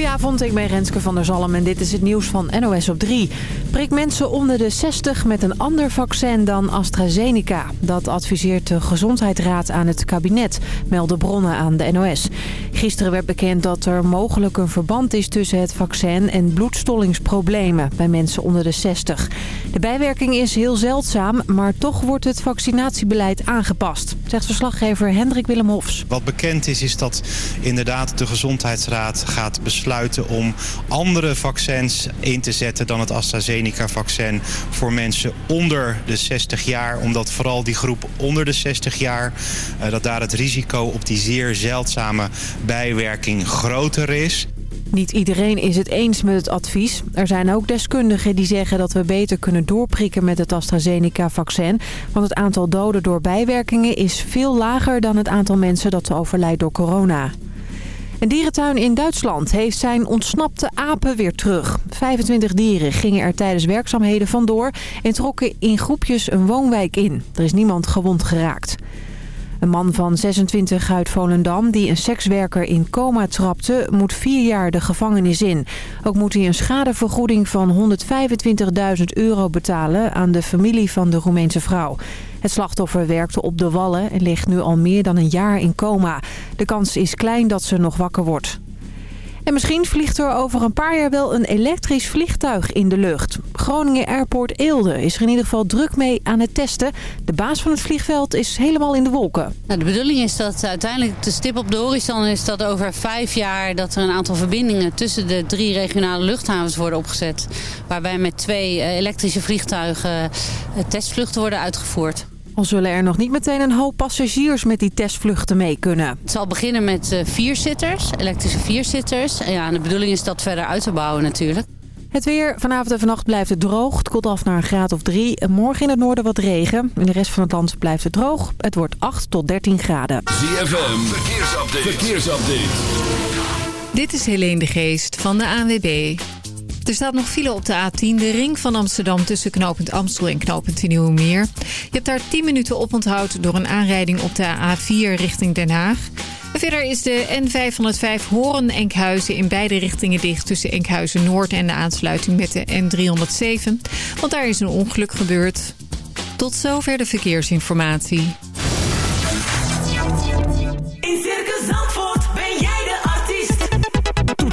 Goedenavond, ik ben Renske van der Zalm en dit is het nieuws van NOS op 3. Prik mensen onder de 60 met een ander vaccin dan AstraZeneca. Dat adviseert de Gezondheidsraad aan het kabinet, melden bronnen aan de NOS. Gisteren werd bekend dat er mogelijk een verband is tussen het vaccin en bloedstollingsproblemen bij mensen onder de 60. De bijwerking is heel zeldzaam, maar toch wordt het vaccinatiebeleid aangepast, zegt verslaggever Hendrik Willem Hofs. Wat bekend is, is dat inderdaad de Gezondheidsraad gaat besluiten om andere vaccins in te zetten dan het AstraZeneca-vaccin voor mensen onder de 60 jaar. Omdat vooral die groep onder de 60 jaar, eh, dat daar het risico op die zeer zeldzame bijwerking groter is. Niet iedereen is het eens met het advies. Er zijn ook deskundigen die zeggen dat we beter kunnen doorprikken met het AstraZeneca-vaccin. Want het aantal doden door bijwerkingen is veel lager dan het aantal mensen dat overlijdt door corona. Een dierentuin in Duitsland heeft zijn ontsnapte apen weer terug. 25 dieren gingen er tijdens werkzaamheden vandoor en trokken in groepjes een woonwijk in. Er is niemand gewond geraakt. Een man van 26 uit Volendam die een sekswerker in coma trapte... moet vier jaar de gevangenis in. Ook moet hij een schadevergoeding van 125.000 euro betalen... aan de familie van de Roemeense vrouw. Het slachtoffer werkte op de Wallen en ligt nu al meer dan een jaar in coma. De kans is klein dat ze nog wakker wordt. En misschien vliegt er over een paar jaar wel een elektrisch vliegtuig in de lucht. Groningen Airport Eelde is er in ieder geval druk mee aan het testen. De baas van het vliegveld is helemaal in de wolken. Nou, de bedoeling is dat uiteindelijk de stip op de horizon is dat over vijf jaar... dat er een aantal verbindingen tussen de drie regionale luchthavens worden opgezet. Waarbij met twee eh, elektrische vliegtuigen eh, testvluchten worden uitgevoerd. Al zullen er nog niet meteen een hoop passagiers met die testvluchten mee kunnen. Het zal beginnen met uh, vierzitters, elektrische vierzitters. En ja, de bedoeling is dat verder uit te bouwen natuurlijk. Het weer. Vanavond en vannacht blijft het droog. Het koelt af naar een graad of 3. Morgen in het noorden wat regen. In de rest van het land blijft het droog. Het wordt 8 tot 13 graden. ZFM. Verkeersupdate. Verkeersupdate. Dit is Helene de Geest van de ANWB. Er staat nog file op de A10, de ring van Amsterdam... tussen knooppunt Amstel en knooppunt Nieuwemeer. Je hebt daar 10 minuten op onthoud door een aanrijding op de A4 richting Den Haag. En verder is de N505 Horen-Enkhuizen in beide richtingen dicht... tussen Enkhuizen Noord en de aansluiting met de N307. Want daar is een ongeluk gebeurd. Tot zover de verkeersinformatie.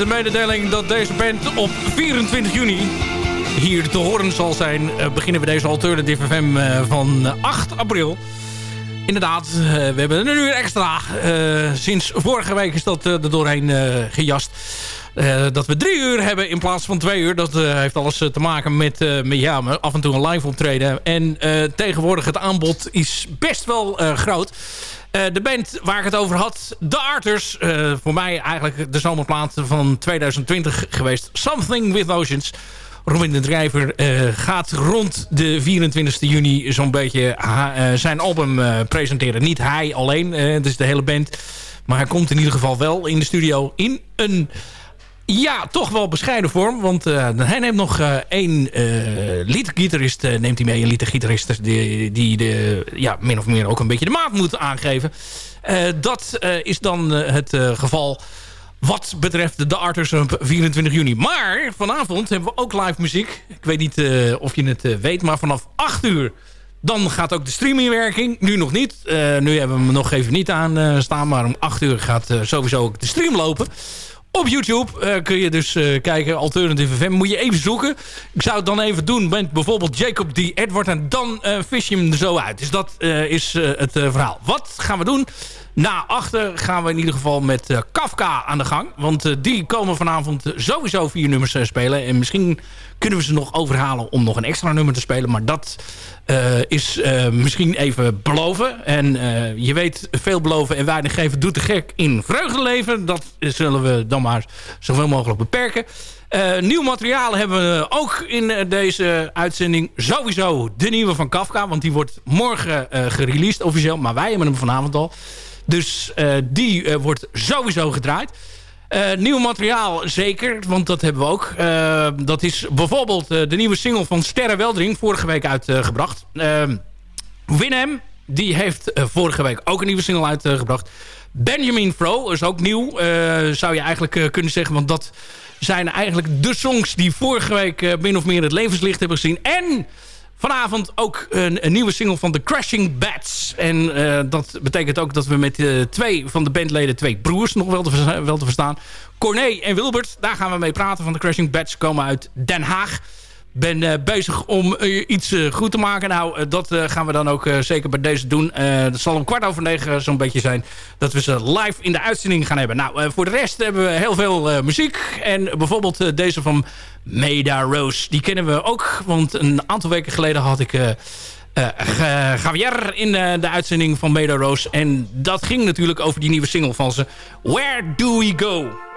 De mededeling dat deze band op 24 juni hier te horen zal zijn... eh, beginnen we deze Alternative FM eh, van 8 april. Inderdaad, eh, we hebben een uur extra. Sinds vorige week is dat er doorheen eh, gejast. Dat we drie uur hebben in plaats van twee uur. Dat heeft alles te maken met, met ja, af en toe een live optreden. En tegenwoordig het aanbod is best wel groot. Eh, de band waar ik het over had, The Arters. eh, voor mij eigenlijk de zomerplaat van 2020 geweest. Something with Oceans. Robin de Drijver eh, gaat rond de 24 juni zo'n beetje zijn album presenteren. Niet hij alleen, is de hele band. Maar hij komt in ieder geval wel in de studio in een ja, toch wel bescheiden vorm. Want eh, hij neemt nog eh, één eh liedgitarist neemt hij mee. Een liedgitarist die, die de, ja, min of meer ook een beetje de maat moet aangeven. Dat is dan het geval wat betreft de Arters op 24 juni. Maar vanavond hebben we ook live muziek. Ik weet niet of je het weet, maar vanaf 8 uur... Dan gaat ook de streamingwerking. Nu nog niet. Nu hebben we hem nog even niet aan staan. Maar om 8 uur gaat sowieso ook de stream lopen. Op YouTube eh, kun je dus eh, kijken. Alternative FM. Moet je even zoeken. Ik zou het dan even doen met bijvoorbeeld Jacob D. Edward. En dan eh vis je hem er zo uit. Dus dat is het verhaal. Wat gaan we doen? Na achter gaan we in ieder geval met eh, Kafka aan de gang. Want eh, die komen vanavond eh, sowieso vier nummers spelen. En misschien kunnen we ze nog overhalen om nog een extra nummer te spelen. Maar dat is misschien even beloven. En je weet, veel beloven en weinig geven doet de gek in vreugdeleven. Dat zullen we dan maar zoveel mogelijk beperken. Nieuw materiaal hebben we ook in deze uitzending. Sowieso de nieuwe van Kafka. Want die wordt morgen gereleased officieel. Maar wij hebben hem vanavond al. Dus eh, die eh, wordt sowieso gedraaid. Eh, nieuw materiaal zeker, want dat hebben we ook. Dat is bijvoorbeeld de nieuwe single van Sterre Weldering. Vorige week uitgebracht. Winham, die heeft vorige week ook een nieuwe single uitgebracht. Benjamin Fro is ook nieuw, zou je eigenlijk kunnen zeggen. Want dat zijn eigenlijk de songs die vorige week min of meer het levenslicht hebben gezien. En vanavond ook een, nieuwe single van The Crashing Bats. En eh, dat betekent ook dat we met eh, twee van de bandleden, twee broers nog wel te, wel te verstaan. Corné en Wilbert, daar gaan we mee praten van The Crashing Bats. Komen uit Den Haag ben eh, bezig om eh, iets eh, goed te maken. Nou, dat gaan we dan ook zeker bij deze doen. Dat zal om kwart over negen zo'n beetje zijn... dat we ze live in de uitzending gaan hebben. Nou, voor de rest hebben we heel veel muziek. En bijvoorbeeld deze van Meda Rose. Die kennen we ook, want een aantal weken geleden had ik... Javier in de uitzending van Meda Rose. En dat ging natuurlijk over die nieuwe single van ze. Where Do We Go?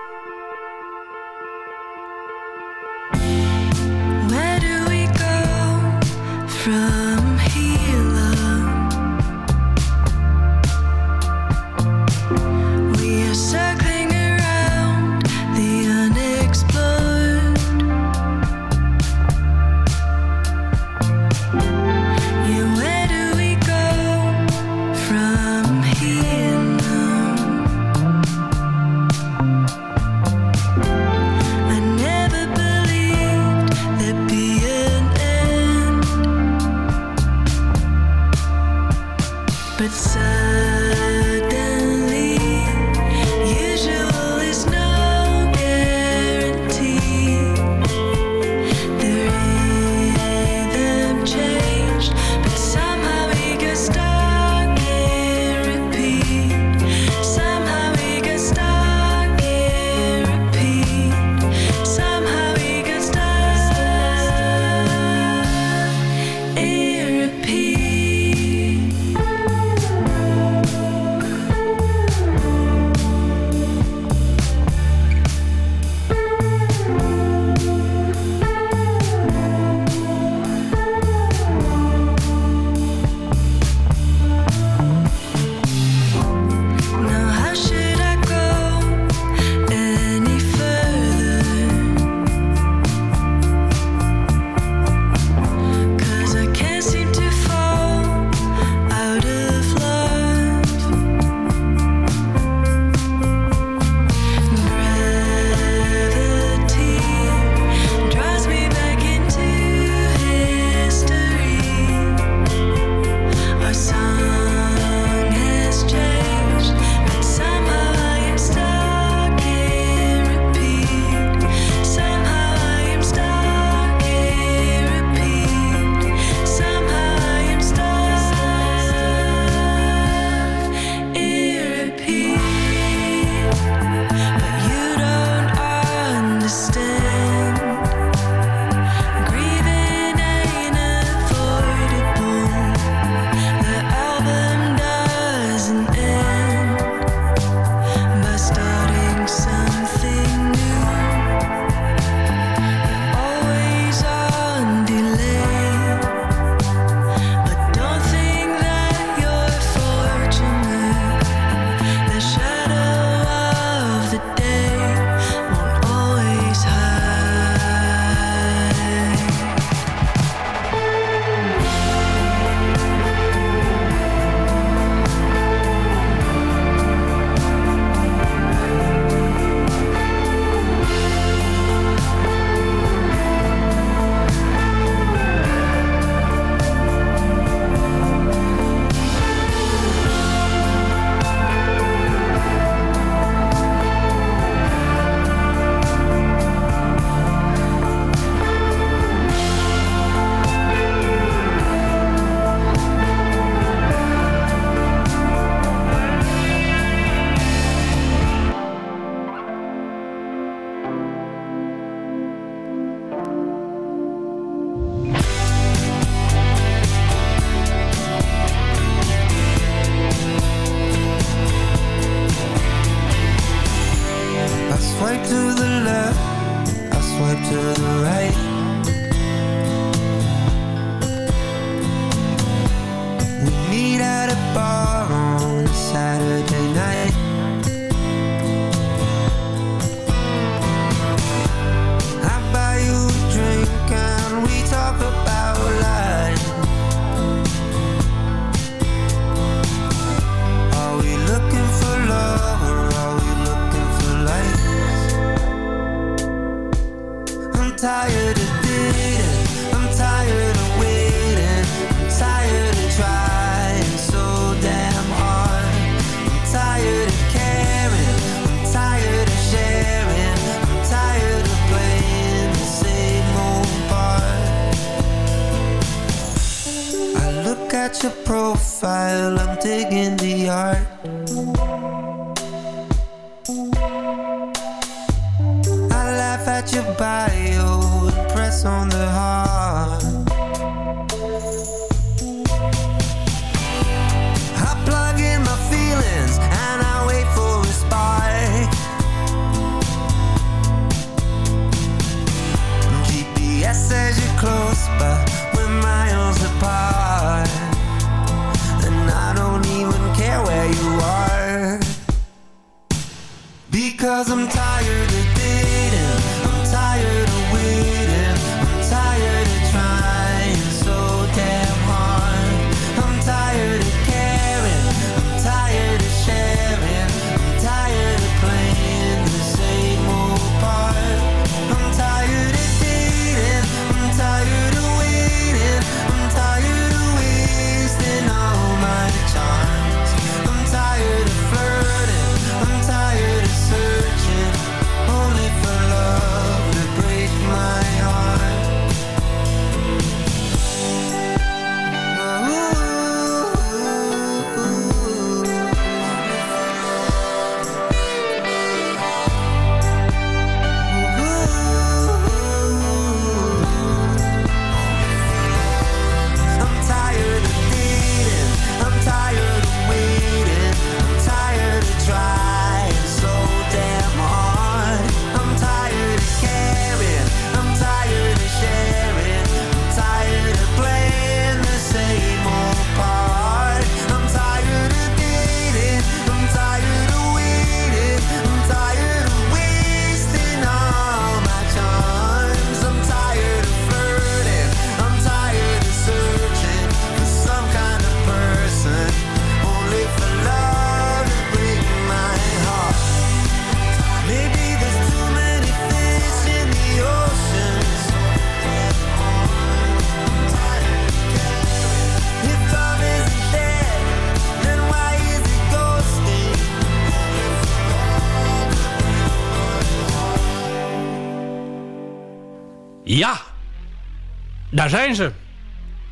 Daar zijn ze.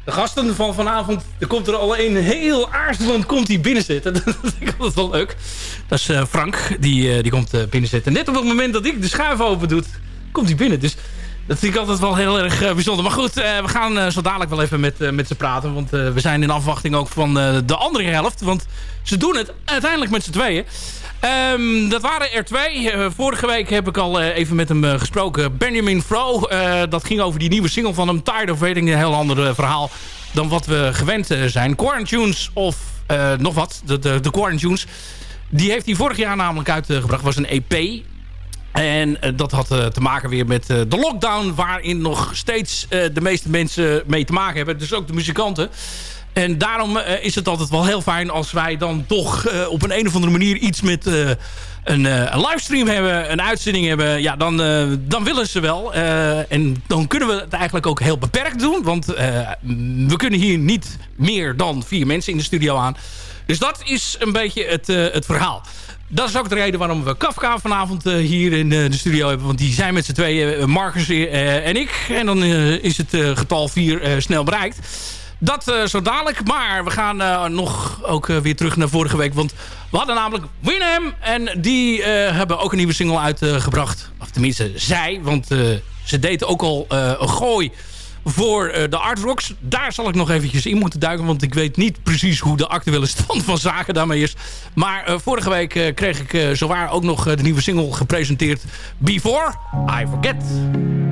De gasten van vanavond, er komt er al een heel aarzelend komt die binnenzitten. Dat vind ik altijd wel leuk. Dat is eh, Frank, die, eh, die komt uh, binnenzitten. Net op het moment dat ik de schuif open doe, komt hij binnen. Dus dat vind ik altijd wel heel erg eh, bijzonder. Maar goed, eh, we gaan eh, zo dadelijk wel even met, met ze praten. Want we zijn in afwachting ook van de andere helft. Want ze doen het uiteindelijk met z'n tweeën. Ehm, dat waren er twee. Vorige week heb ik al even met hem gesproken. Benjamin Fro. dat ging over die nieuwe single van hem. Tired of Waiting. Een heel ander verhaal dan wat we gewend zijn. Quarantunes of nog wat. De, de, de Quarantunes. Die heeft hij vorig jaar namelijk uitgebracht. was een EP. En eh, dat had eh, te maken weer met eh, de lockdown... waarin nog steeds de meeste mensen mee te maken hebben. Dus ook de muzikanten. En daarom is het altijd wel heel fijn als wij dan toch op een, een of andere manier iets met een, een livestream hebben, een uitzending hebben. Ja, dan, dan willen ze wel. En dan kunnen we het eigenlijk ook heel beperkt doen. Want we kunnen hier niet meer dan vier mensen in de studio aan. Dus dat is een beetje het, het verhaal. Dat is ook de reden waarom we Kafka vanavond eh, hier in eh, de studio hebben. Want die zijn met z'n tweeën, uh, Marcus eh, en ik. En dan eh, is het eh, getal 4 snel bereikt. Dat eh, zo dadelijk. Maar we gaan eh, nog ook eh, weer terug naar vorige week. Want we hadden namelijk Winham. En die eh, hebben ook een nieuwe single uitgebracht. of tenminste, zij. Want eh, ze deden ook al eh, een gooi voor eh, de Art Rocks. Daar zal ik nog eventjes in moeten duiken. Want ik weet niet precies hoe de actuele stand van zaken daarmee is. Maar eh, vorige week eh, kreeg ik uh, zowaar ook nog de nieuwe single gepresenteerd. Before I Forget.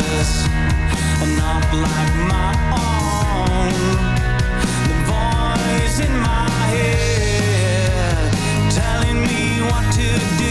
voices are not like my own. The voice in my head telling me what to do.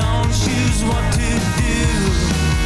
Don't choose what to do.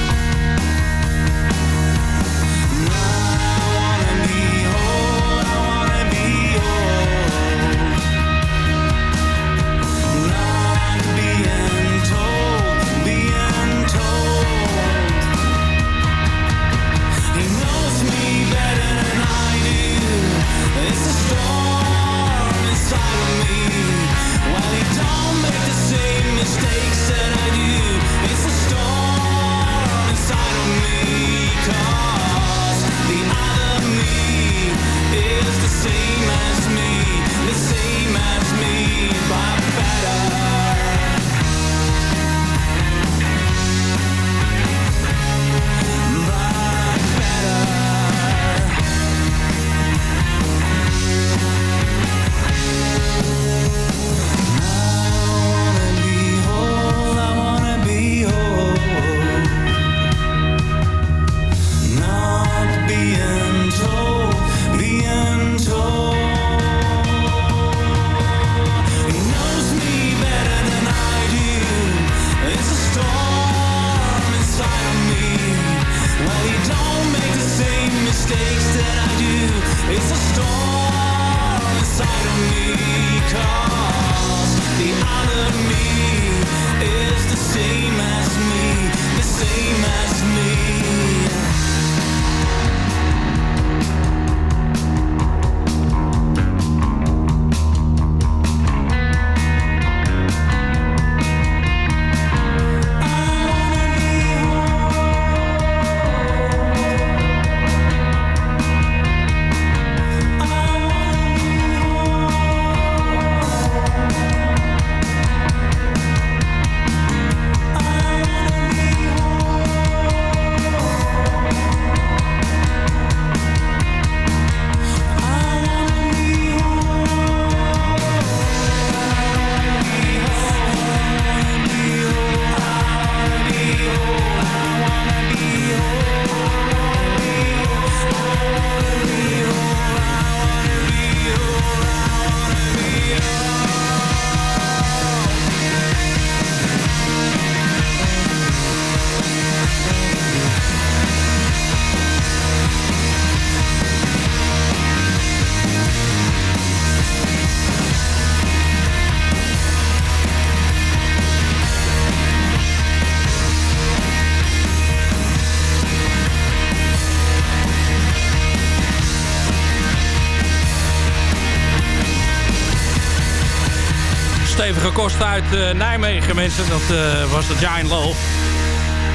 Kost uit eh, Nijmegen, mensen. Dat eh, was de Giant Love.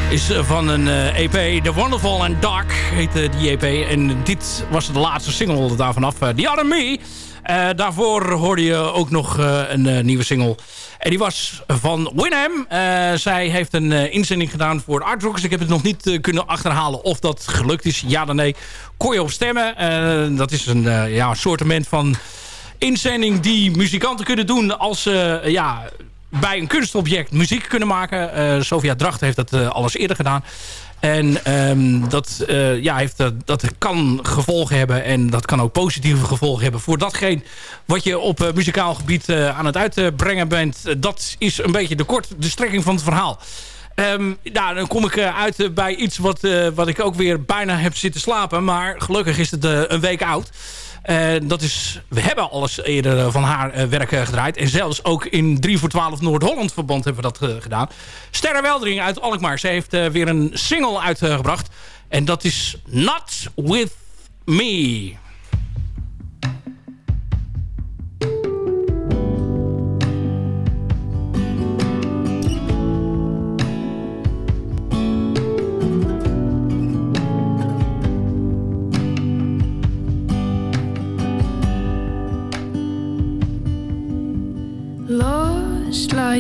Is eh, van een EP, The Wonderful and Dark heette die EP. En dit was de laatste single daarvan af. The Other Me. Daarvoor hoorde je ook nog een nieuwe single. En die was van Winham. Zij heeft een inzending gedaan voor Artrockers. Ik heb het nog niet kunnen achterhalen of dat gelukt is. Ja dan nee. Kon je op stemmen. Dat is een ja, soortement van inzending die muzikanten kunnen doen als ze ja, bij een kunstobject muziek kunnen maken. Eh Sofia Dracht heeft dat eh, alles eerder gedaan. En ehm, dat, eh, ja, heeft, dat, dat kan gevolgen hebben en dat kan ook positieve gevolgen hebben voor datgene wat je op eh, muzikaal gebied eh, aan het uitbrengen bent. Eh, dat is een beetje de kort de strekking van het verhaal. Ehm, nou, dan kom ik eh, uit eh, bij iets wat, eh, wat ik ook weer bijna heb zitten slapen. Maar gelukkig is het eh, een week oud. Eh, dat is, we hebben alles eerder eh, van haar eh, werk gedraaid. En zelfs ook in 3 voor 12 Noord-Holland verband hebben we dat gedaan. Sterre Weldering uit Alkmaar. Ze heeft weer een single uitgebracht. en dat is Not With Me.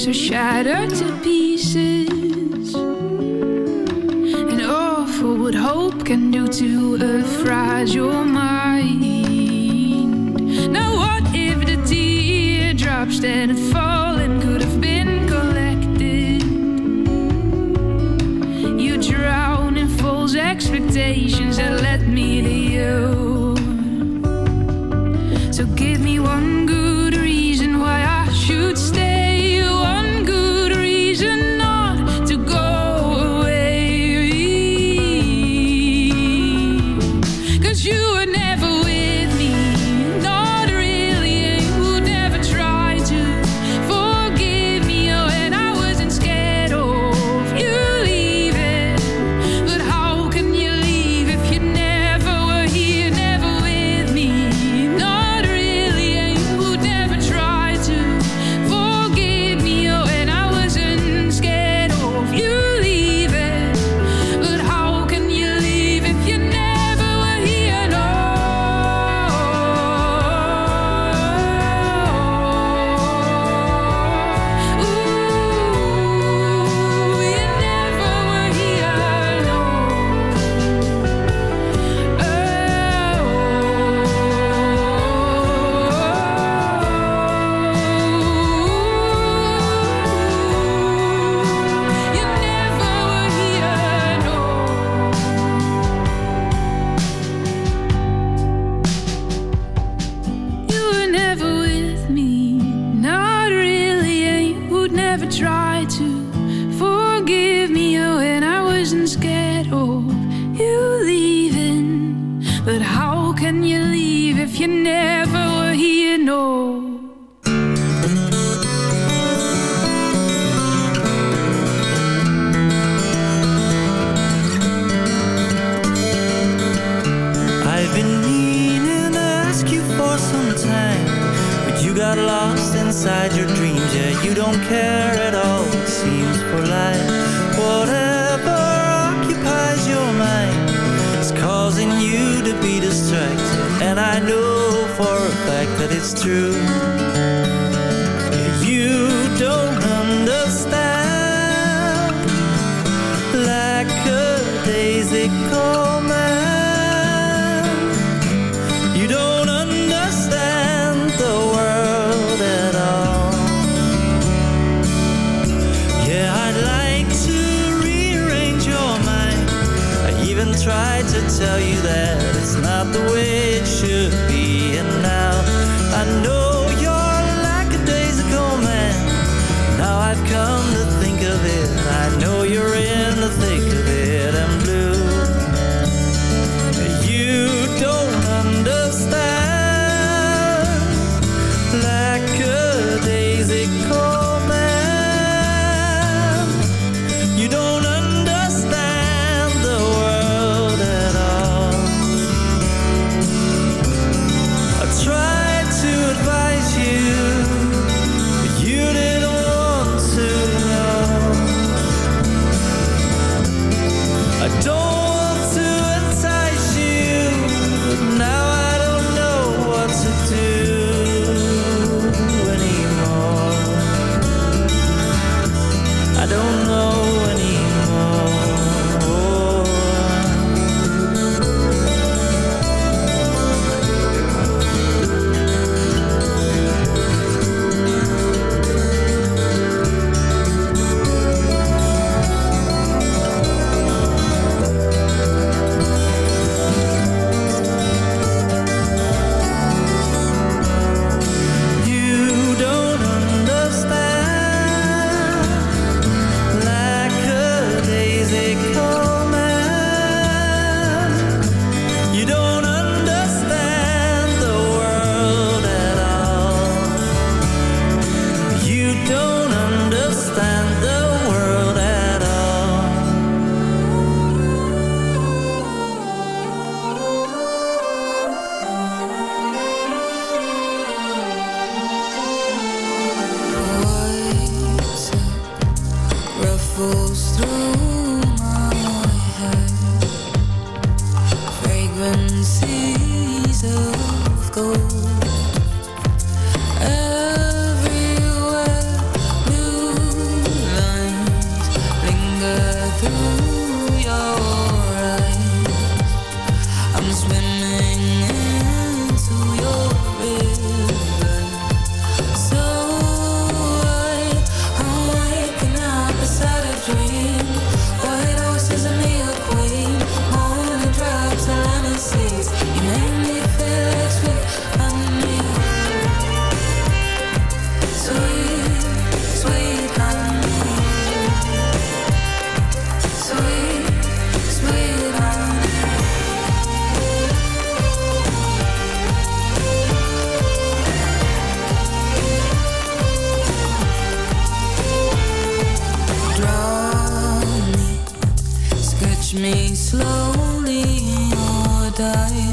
So are shattered to pieces. And all for what hope can do to a fragile mind. Now, what if the teardrops that had fallen could have been collected? You drown in false expectations that led me to you. So give me one good. inside your dreams. Yeah, you don't care at all, it seems, for life. Whatever occupies your mind is causing you to be distracted. And I know for a fact that it's true. die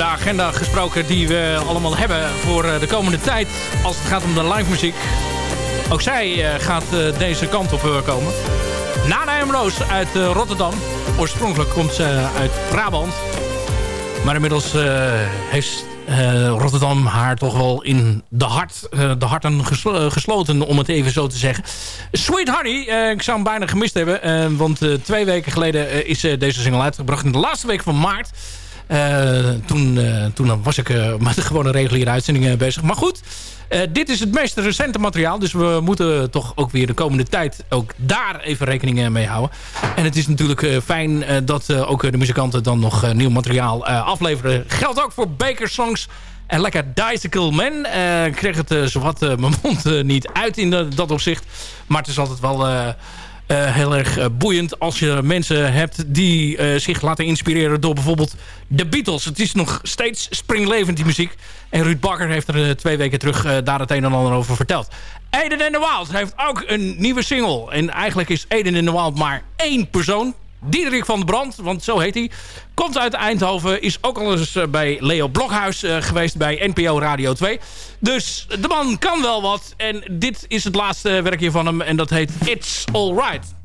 de agenda gesproken die we allemaal hebben voor eh, de komende tijd. Als het gaat om de live muziek. Ook zij eh, gaat eh, deze kant op komen. Nana. Roos uit Rotterdam. Oorspronkelijk komt ze uit Brabant. Maar inmiddels heeft Rotterdam haar toch wel in de, hart, de harten geslo- gesloten, om het even zo te zeggen. Sweet Honey, ik zou hem bijna gemist hebben. want twee weken geleden is deze single uitgebracht. In de laatste week van maart. Eh, toen, eh, toen was ik eh, met de gewone reguliere uitzendingen bezig. Maar goed, dit is het meest recente materiaal. Dus we moeten toch ook weer de komende tijd ook daar even rekening mee houden. En het is natuurlijk fijn dat ook de muzikanten dan nog nieuw materiaal afleveren. Geldt ook voor Baker Songs. En lekker Dicycle Man. Ik kreeg het uh, zowat mijn mond niet uit in dat opzicht. Maar het is altijd wel... eh, heel erg eh, boeiend als je mensen hebt die eh, zich laten inspireren door bijvoorbeeld de Beatles. Het is nog steeds springlevend die muziek. En Ruud Bakker heeft er twee weken terug daar het een en ander over verteld. Eden in the Wild heeft ook een nieuwe single. En eigenlijk is Eden in the Wild maar één persoon. Diederik van de Brand, want zo heet hij. Komt uit Eindhoven, is ook al eens eh, bij Leo Blokhuis eh, geweest bij NPO Radio 2. Dus de man kan wel wat. En dit is het laatste werkje van hem en dat heet It's Alright.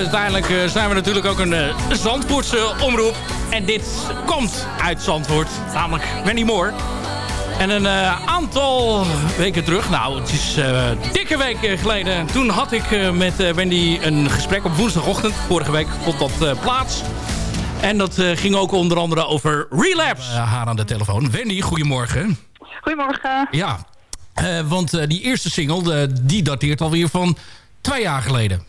Uiteindelijk eh, zijn we natuurlijk ook een eh, Zandvoortse omroep. En dit komt uit Zandvoort, namelijk Wendy Moore. En een eh, aantal weken terug, nou het is eh dikke weken geleden... toen had ik eh, met eh, Wendy een gesprek op woensdagochtend. Vorige week vond dat eh, plaats. En dat eh, ging ook onder andere over Relapse. Haar aan de telefoon. Wendy, goedemorgen. Goedemorgen. Ja, eh, want eh, die eerste single, de, die dateert alweer van twee jaar geleden.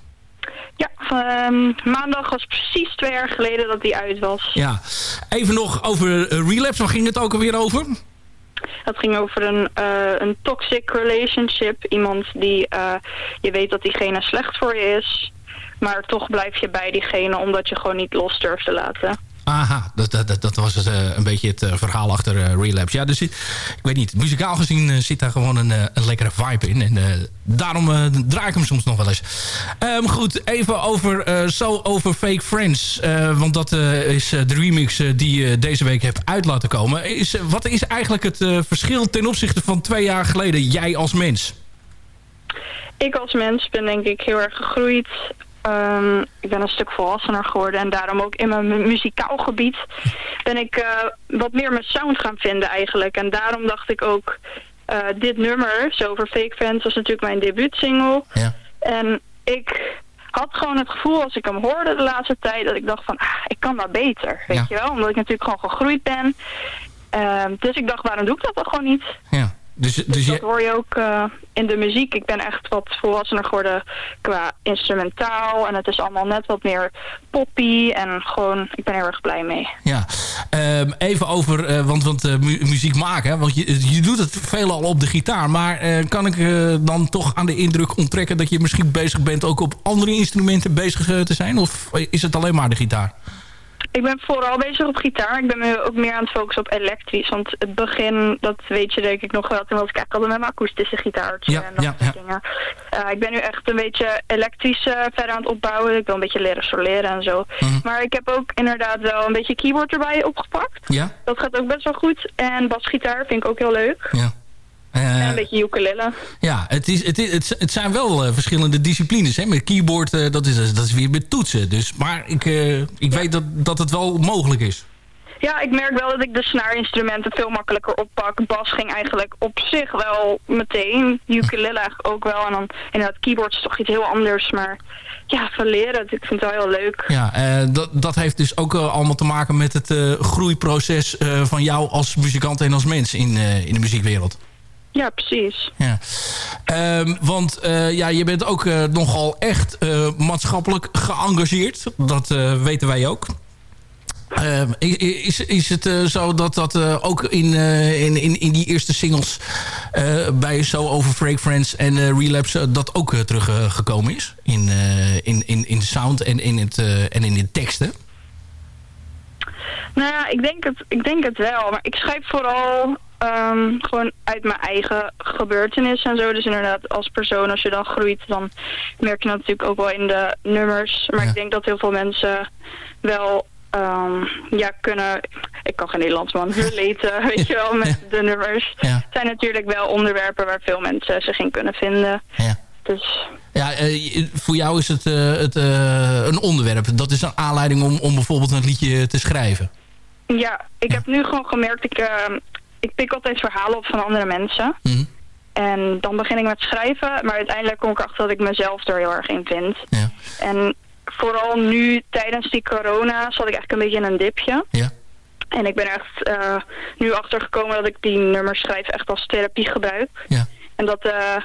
Ja, ehm, maandag was precies twee jaar geleden dat die uit was. Ja, even nog over eh, Relapse. Waar ging het ook alweer over? Het ging over een, eh, een toxic relationship. Iemand die, eh, je weet dat diegene slecht voor je is. Maar toch blijf je bij diegene omdat je gewoon niet los durft te laten. Aha, dat, dat, dat, was eh, een beetje het eh, verhaal achter eh, Relapse. Ja, dus ik weet niet, muzikaal gezien zit daar gewoon een, lekkere vibe in. En daarom draai ik hem soms nog wel eens. Ehm, goed, even over Over Fake Friends. Want dat is de remix die je deze week hebt uit laten komen. Is, wat is eigenlijk het verschil ten opzichte van twee jaar geleden, jij als mens? Ik als mens ben denk ik heel erg gegroeid. Ehm, ik ben een stuk volwassener geworden en daarom ook in mijn mu- muzikaal gebied ben ik eh, wat meer mijn sound gaan vinden eigenlijk. En daarom dacht ik ook, eh, dit nummer, zo over Fake Fans, was natuurlijk mijn debuutsingle. En ik had gewoon het gevoel als ik hem hoorde de laatste tijd, dat ik dacht van, ah, ik kan dat beter, weet je wel. Omdat ik natuurlijk gewoon gegroeid ben. Ehm, dus ik dacht, waarom doe ik dat dan gewoon niet? Dus, dus dat je, hoor je ook eh, in de muziek. Ik ben echt wat volwassener geworden qua instrumentaal. En het is allemaal net wat meer poppy. En gewoon, ik ben er heel erg blij mee. Ja, Ehm, even over, eh, want, want eh, mu- muziek maken, hè, want je, je doet het veelal op de gitaar. Maar kan ik dan toch aan de indruk onttrekken dat je misschien bezig bent ook op andere instrumenten bezig te zijn? Of is het alleen maar de gitaar? Ik ben vooral bezig op gitaar. Ik ben nu ook meer aan het focussen op elektrisch. Want het begin, dat weet je denk ik nog wel. Toen was ik eigenlijk altijd met mijn akoestische gitaartje Ja, en dat ja, soort ja. dingen. Eh, ik ben nu echt een beetje elektrisch eh, verder aan het opbouwen. Ik wil een beetje leren soleren en zo. Mhm. Maar ik heb ook inderdaad wel een beetje keyboard erbij opgepakt. Ja? Dat gaat ook best wel goed. En basgitaar vind ik ook heel leuk. Ja. En een beetje ukulele. Ja, het, is, het, is, het, zijn wel eh, verschillende disciplines. Hè? Met keyboard, eh, dat, is, dat is weer met toetsen. Dus, maar ik, eh, ik weet dat, dat het wel mogelijk is. Ja, ik merk wel dat ik de snaarinstrumenten veel makkelijker oppak. Bas ging eigenlijk op zich wel meteen. Ukulele eigenlijk ook wel. En dan inderdaad, keyboard is toch iets heel anders. Maar ja, van leren, ik vind het wel heel leuk. Ja, eh, dat, dat heeft dus ook eh, allemaal te maken met het eh, groeiproces eh, van jou als muzikant en als mens in, eh, in de muziekwereld. Ja, precies. Ja. Ehm, want eh, ja, je bent ook eh, nogal echt eh, maatschappelijk geëngageerd. Dat weten wij ook. Ehm, is, is het zo dat dat ook in, in, in, in die eerste singles bij So Over Freak Friends en Relapse dat ook teruggekomen is? In, in, in, in de sound en in, het, en in de teksten? Nou ja, ik denk het, ik denk het wel. Maar ik schrijf vooral ehm, gewoon uit mijn eigen gebeurtenissen en zo. Dus inderdaad, als persoon, als je dan groeit, dan merk je dat natuurlijk ook wel in de nummers. Maar ik denk dat heel veel mensen wel ehm, ja, kunnen... Ik kan geen Nederlands man, relaten, weet je wel, met de nummers. Het zijn natuurlijk wel onderwerpen waar veel mensen zich in kunnen vinden. Dus Ja, eh, voor jou is het, eh, het eh, een onderwerp. Dat is een aanleiding om, om bijvoorbeeld een liedje te schrijven. Ja, ik heb nu gewoon gemerkt, ik, ehm, ik pik altijd verhalen op van andere mensen. Mhm. En dan begin ik met schrijven, maar uiteindelijk kom ik achter dat ik mezelf er heel erg in vind. En vooral nu, tijdens die corona, zat ik eigenlijk een beetje in een dipje. Ja. En ik ben echt eh, nu achtergekomen dat ik die nummers schrijf echt als therapie gebruik. Ja. En dat, eh,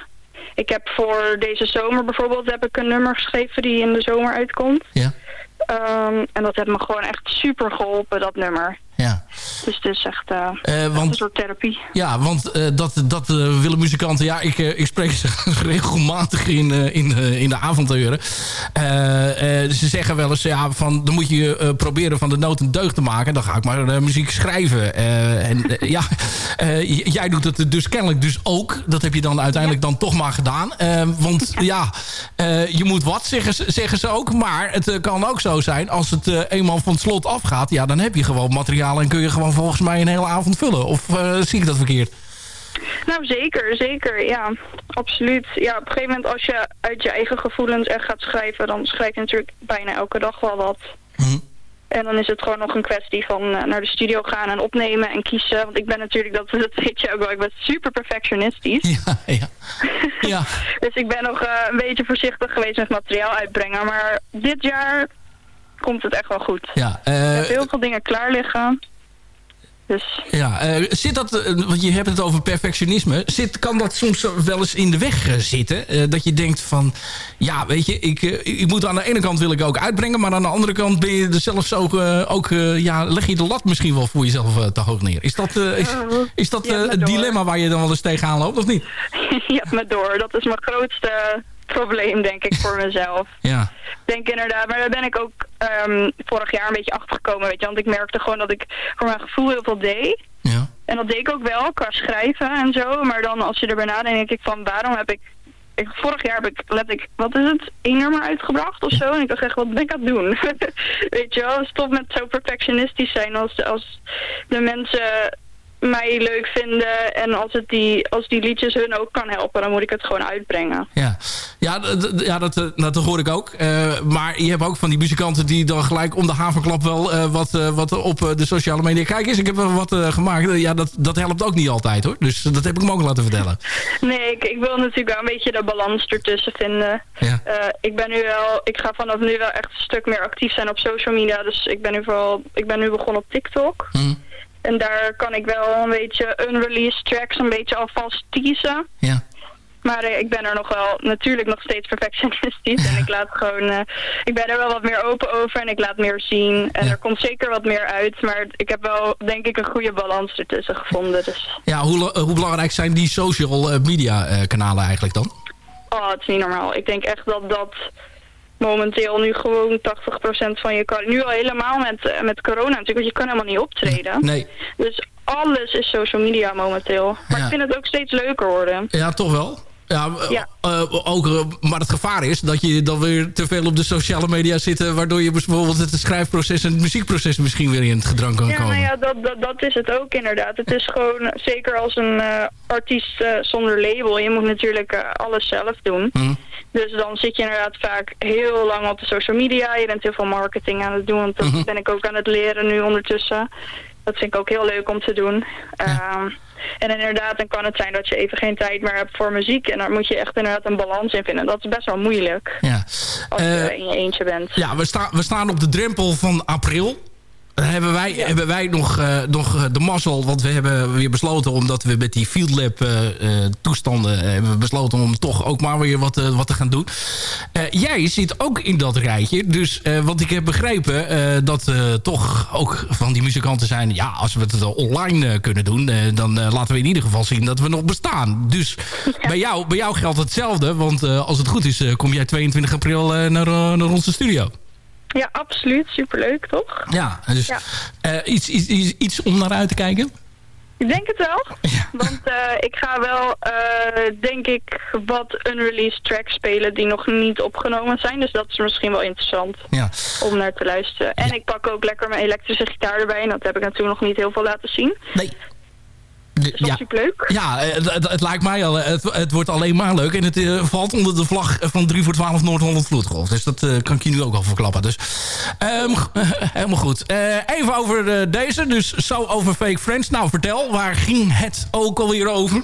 ik heb voor deze zomer bijvoorbeeld heb ik een nummer geschreven die in de zomer uitkomt. Ja. Ehm, en dat heeft me gewoon echt super geholpen, dat nummer. Ja. Dus het is echt eh, Eh, want- een soort therapie. Ja, want eh, dat, dat eh, willen muzikanten... Ja, ik, ik spreek ze regelmatig in, in, in de avonturen. Eh, ze zeggen wel eens, ja, van, dan moet je proberen van de nood een deugd te maken. Dan ga ik maar muziek schrijven. En ja, jij doet het dus kennelijk dus ook. Dat heb je dan uiteindelijk dan toch maar gedaan. Want ja, je moet wat, zeggen ze, zeggen ze ook. Maar het kan ook zo zijn, als het eenmaal van het slot afgaat... ja, dan heb je gewoon materiaal en kun je gewoon volgens mij een hele avond vullen. Of eh, zie ik dat verkeerd? Nou, zeker, zeker, ja, absoluut. Ja, op een gegeven moment als je uit je eigen gevoelens echt gaat schrijven, dan schrijf je natuurlijk bijna elke dag wel wat. En dan is het gewoon nog een kwestie van eh, naar de studio gaan en opnemen en kiezen. Want ik ben natuurlijk, dat, dat weet je ook wel, ik ben super perfectionistisch. Ja, ja. ja. dus ik ben nog eh, een beetje voorzichtig geweest met materiaal uitbrengen. Maar dit jaar komt het echt wel goed. Ja, ik heb heel veel dingen klaar liggen. Dus ja eh, zit dat, eh, want je hebt het over perfectionisme. Zit, kan dat soms wel eens in de weg zitten? Dat je denkt van, ja, weet je, ik, ik moet aan de ene kant wil ik ook uitbrengen, maar aan de andere kant ben je er zelf zo eh, ook, eh, ja, leg je de lat misschien wel voor jezelf te hoog neer. Is dat, is, is dat het dilemma waar je dan wel eens tegenaan loopt, of niet? hebt me door. Dat is mijn grootste probleem, denk ik, voor mezelf. Ja. Ik denk inderdaad, maar daar ben ik ook ehm, vorig jaar een beetje achtergekomen, weet je. Want ik merkte gewoon dat ik voor mijn gevoel heel veel deed. Ja. En dat deed ik ook wel, qua schrijven en zo. Maar dan als je erbij nadenkt, denk ik van, waarom heb ik... ik vorig jaar heb ik, let ik, wat is het, één nummer uitgebracht of zo. En ik dacht echt, wat ben ik aan het doen? weet je wel, stop met zo perfectionistisch zijn als, als de mensen mij leuk vinden en als, het die, als die liedjes hun ook kan helpen, dan moet ik het gewoon uitbrengen. Ja, ja, ja dat, eh, dat hoor ik ook. Eh, maar je hebt ook van die muzikanten die dan gelijk om de havenklap wel eh, wat, eh, wat op de sociale media... Kijk eens, ik heb wel wat gemaakt. Ja, dat, dat helpt ook niet altijd hoor. Dus dat heb ik me ook laten vertellen. Nee, ik, ik wil natuurlijk wel een beetje de balans ertussen vinden. Ja. Ik ben nu wel, ik ga vanaf nu wel echt een stuk meer actief zijn op social media. Dus ik ben nu vooral, ik ben nu begonnen op TikTok. En daar kan ik wel een beetje unreleased tracks een beetje alvast teasen. Ja. Maar eh, ik ben er nog wel natuurlijk nog steeds perfectionistisch. En ik laat gewoon, eh, ik ben er wel wat meer open over en ik laat meer zien. En er komt zeker wat meer uit. Maar ik heb wel, denk ik, een goede balans ertussen gevonden. Dus Ja, hoe, eh, hoe belangrijk zijn die social media kanalen eigenlijk dan? Oh, het is niet normaal. Ik denk echt dat dat momenteel nu gewoon 80% van je kan. Nu al helemaal met, eh, met corona natuurlijk, want je kan helemaal niet optreden. Nee. Dus alles is social media momenteel. Maar Ja. ik vind het ook steeds leuker worden. Ja, toch wel? Ja, eh, Ja. ook, eh, maar het gevaar is dat je dan weer te veel op de sociale media zit... waardoor je bijvoorbeeld het schrijfproces en het muziekproces misschien weer in het gedrang kan Ja, komen. nou ja, dat, dat, dat is het ook inderdaad. Het is gewoon, zeker als een artiest zonder label, je moet natuurlijk alles zelf doen. Hm. Dus dan zit je inderdaad vaak heel lang op de social media. Je bent heel veel marketing aan het doen, want dat Mhm. ben ik ook aan het leren nu ondertussen. Dat vind ik ook heel leuk om te doen. Ehm, en inderdaad, dan kan het zijn dat je even geen tijd meer hebt voor muziek. En daar moet je echt inderdaad een balans in vinden. Dat is best wel moeilijk Ja. als Eh, je in je eentje bent. Ja, we, staan we staan op de drempel van april. Dan hebben wij, hebben wij nog, eh, nog eh, de mazzel, want we hebben weer besloten... omdat we met die Field Lab eh, toestanden hebben we besloten... om toch ook maar weer wat, wat te gaan doen. Jij zit ook in dat rijtje. Dus, want ik heb begrepen dat toch ook van die muzikanten zijn... ja, als we het online kunnen doen... dan laten we in ieder geval zien dat we nog bestaan. Dus bij, jou, bij jou geldt hetzelfde. Want als het goed is, kom jij 22 april naar, naar onze studio. Ja, absoluut. Superleuk, toch? Ja, dus Ja. eh, iets, iets, iets, iets om naar uit te kijken. Ik denk het wel. Want eh, ik ga wel, eh, denk ik, wat unreleased tracks spelen die nog niet opgenomen zijn. Dus dat is misschien wel interessant Ja. om naar te luisteren. En ik pak ook lekker mijn elektrische gitaar erbij. En dat heb ik natuurlijk nog niet heel veel laten zien. Nee. Is superleuk. Ja, eh, het, het, het lijkt mij al. eh, Het, het wordt alleen maar leuk. En het eh, valt onder de vlag van 3 voor 12 Noord-Holland Vloedgolf. Dus dat kan ik je nu ook al verklappen. Dus ehm, helemaal goed. Even over deze. Dus zo over Fake Friends. Nou, vertel. Waar ging het ook alweer over?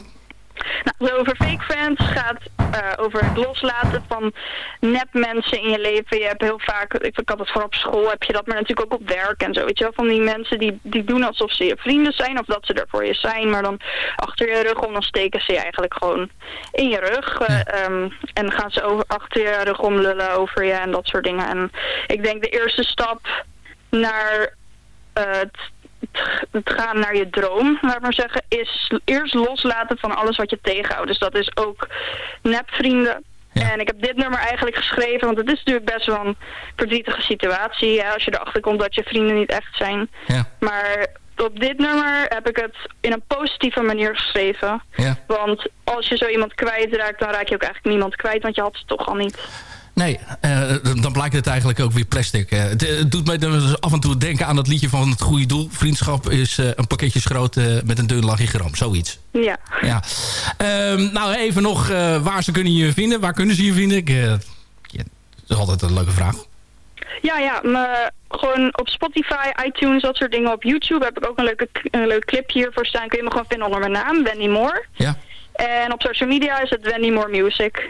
Nou, zo over fake friends gaat eh, over het loslaten van nepmensen in je leven. Je hebt heel vaak, ik, ik had het voor op school, heb je dat, maar natuurlijk ook op werk en zo. Weet je wel, van die mensen die, die doen alsof ze je vrienden zijn of dat ze er voor je zijn. Maar dan achter je rug om, dan steken ze je eigenlijk gewoon in je rug. eh, ehm, en gaan ze over, achter je rug om lullen over je en dat soort dingen. En ik denk de eerste stap naar eh, het, het gaan naar je droom, laat maar zeggen, is eerst loslaten van alles wat je tegenhoudt. Dus dat is ook nepvrienden. En ik heb dit nummer eigenlijk geschreven, want het is natuurlijk best wel een verdrietige situatie. Als je erachter komt dat je vrienden niet echt zijn. Ja. Maar op dit nummer heb ik het in een positieve manier geschreven. Ja. Want als je zo iemand kwijtraakt, dan raak je ook eigenlijk niemand kwijt, want je had ze toch al niet. Nee, eh, dan blijkt het eigenlijk ook weer plastic. Eh, het, het doet mij dus af en toe denken aan het liedje van het goede doel. Vriendschap is eh, een pakketje schroot met een dun lachje gram. Zoiets. Ja. Ja. Ehm, nou, even nog waar ze kunnen je vinden. Waar kunnen ze je vinden? Ik, ja, dat is altijd een leuke vraag. Ja, ja, gewoon op Spotify, iTunes, dat soort dingen. Op YouTube heb ik ook een, leuke, een leuk clip hiervoor staan. Kun je me gewoon vinden onder mijn naam, Wendy Moore. Ja. En op social media is het Wendy Moore Music.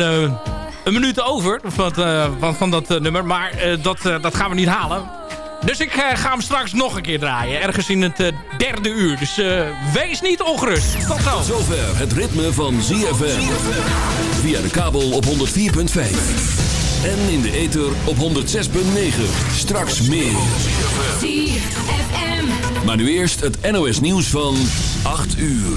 Een, eh, een minuut over van, eh, van, van dat eh, nummer. Maar eh, dat, dat gaan we niet halen. Dus ik eh, ga hem straks nog een keer draaien. Ergens in het derde uur. Dus eh, wees niet ongerust. Tot zo. Tot zover het ritme van ZFM. Via de kabel op 104.5. En in de ether op 106.9. Straks meer. ZFM. Maar nu eerst het NOS nieuws van 8 uur.